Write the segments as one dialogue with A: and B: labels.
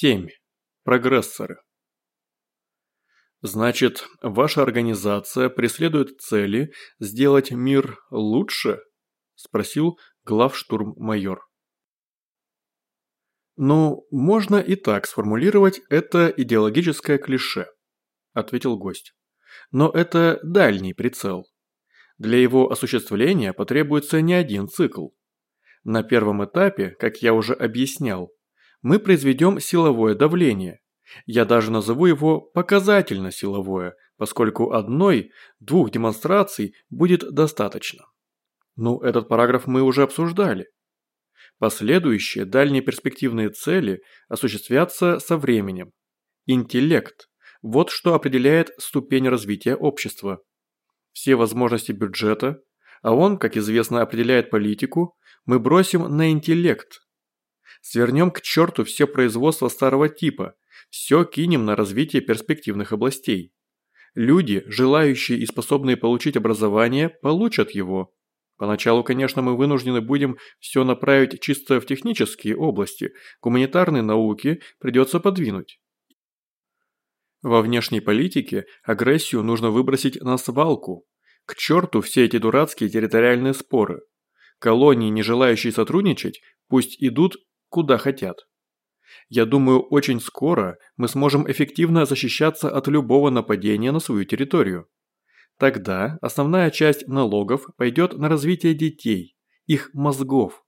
A: 7. Прогрессоры. Значит, ваша организация преследует цели сделать мир лучше? Спросил главштурм-майор. Ну, можно и так сформулировать это идеологическое клише, ответил гость. Но это дальний прицел. Для его осуществления потребуется не один цикл. На первом этапе, как я уже объяснял, мы произведем силовое давление. Я даже назову его показательно-силовое, поскольку одной-двух демонстраций будет достаточно. Ну, этот параграф мы уже обсуждали. Последующие дальние перспективные цели осуществятся со временем. Интеллект – вот что определяет ступень развития общества. Все возможности бюджета, а он, как известно, определяет политику, мы бросим на интеллект, Свернем к черту все производство старого типа, все кинем на развитие перспективных областей. Люди, желающие и способные получить образование, получат его. Поначалу, конечно, мы вынуждены будем все направить чисто в технические области, гуманитарные науки придется подвинуть. Во внешней политике агрессию нужно выбросить на свалку. К черту все эти дурацкие территориальные споры. Колонии, не желающие сотрудничать, пусть идут куда хотят. Я думаю, очень скоро мы сможем эффективно защищаться от любого нападения на свою территорию. Тогда основная часть налогов пойдет на развитие детей, их мозгов.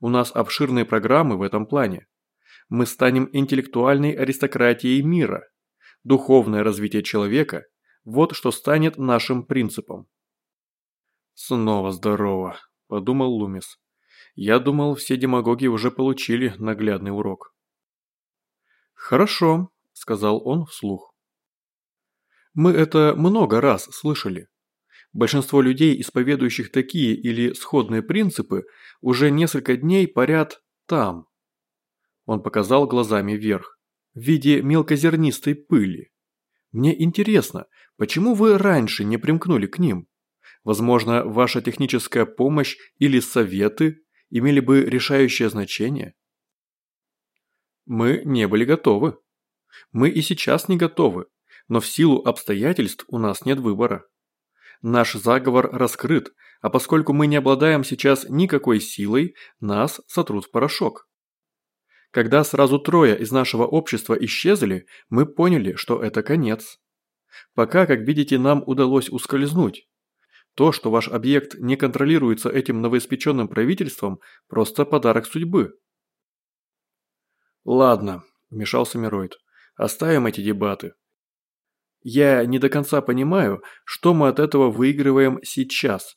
A: У нас обширные программы в этом плане. Мы станем интеллектуальной аристократией мира. Духовное развитие человека – вот что станет нашим принципом. «Снова здорово», – подумал Лумис. Я думал, все демагоги уже получили наглядный урок. «Хорошо», – сказал он вслух. «Мы это много раз слышали. Большинство людей, исповедующих такие или сходные принципы, уже несколько дней парят там». Он показал глазами вверх, в виде мелкозернистой пыли. «Мне интересно, почему вы раньше не примкнули к ним? Возможно, ваша техническая помощь или советы имели бы решающее значение? Мы не были готовы. Мы и сейчас не готовы, но в силу обстоятельств у нас нет выбора. Наш заговор раскрыт, а поскольку мы не обладаем сейчас никакой силой, нас сотрут в порошок. Когда сразу трое из нашего общества исчезли, мы поняли, что это конец. Пока, как видите, нам удалось ускользнуть. То, что ваш объект не контролируется этим новоиспеченным правительством, просто подарок судьбы. Ладно, вмешался Мироид. Оставим эти дебаты. Я не до конца понимаю, что мы от этого выигрываем сейчас.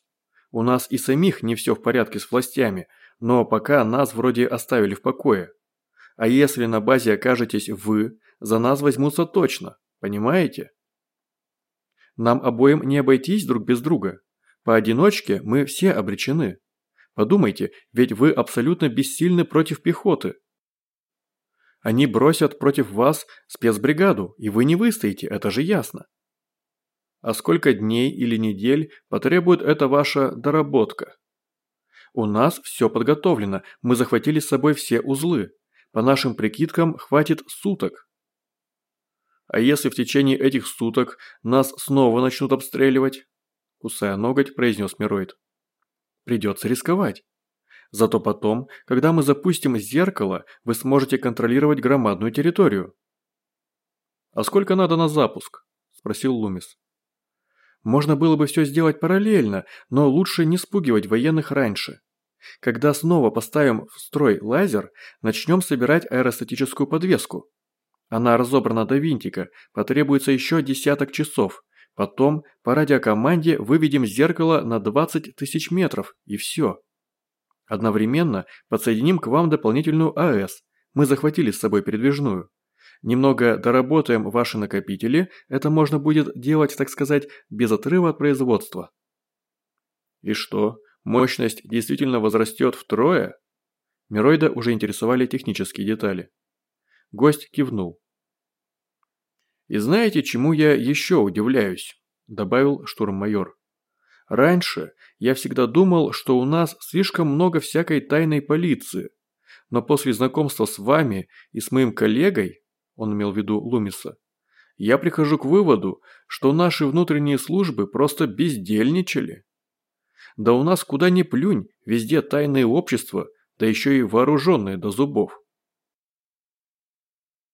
A: У нас и самих не все в порядке с властями, но пока нас вроде оставили в покое. А если на базе окажетесь вы, за нас возьмутся точно, понимаете? Нам обоим не обойтись друг без друга. Поодиночке мы все обречены. Подумайте, ведь вы абсолютно бессильны против пехоты. Они бросят против вас спецбригаду, и вы не выстоите, это же ясно. А сколько дней или недель потребует эта ваша доработка? У нас все подготовлено, мы захватили с собой все узлы. По нашим прикидкам, хватит суток. А если в течение этих суток нас снова начнут обстреливать? Кусая ноготь, произнес Мироид. Придется рисковать. Зато потом, когда мы запустим зеркало, вы сможете контролировать громадную территорию. «А сколько надо на запуск?» – спросил Лумис. «Можно было бы все сделать параллельно, но лучше не спугивать военных раньше. Когда снова поставим в строй лазер, начнем собирать аэростатическую подвеску. Она разобрана до винтика, потребуется еще десяток часов, Потом по радиокоманде выведем зеркало на 20 тысяч метров, и все. Одновременно подсоединим к вам дополнительную АЭС. Мы захватили с собой передвижную. Немного доработаем ваши накопители, это можно будет делать, так сказать, без отрыва от производства. И что, мощность действительно возрастет втрое? Мироида уже интересовали технические детали. Гость кивнул. «И знаете, чему я еще удивляюсь?» – добавил штурммайор. «Раньше я всегда думал, что у нас слишком много всякой тайной полиции. Но после знакомства с вами и с моим коллегой, он имел в виду Лумиса, я прихожу к выводу, что наши внутренние службы просто бездельничали. Да у нас куда ни плюнь, везде тайные общества, да еще и вооруженные до зубов.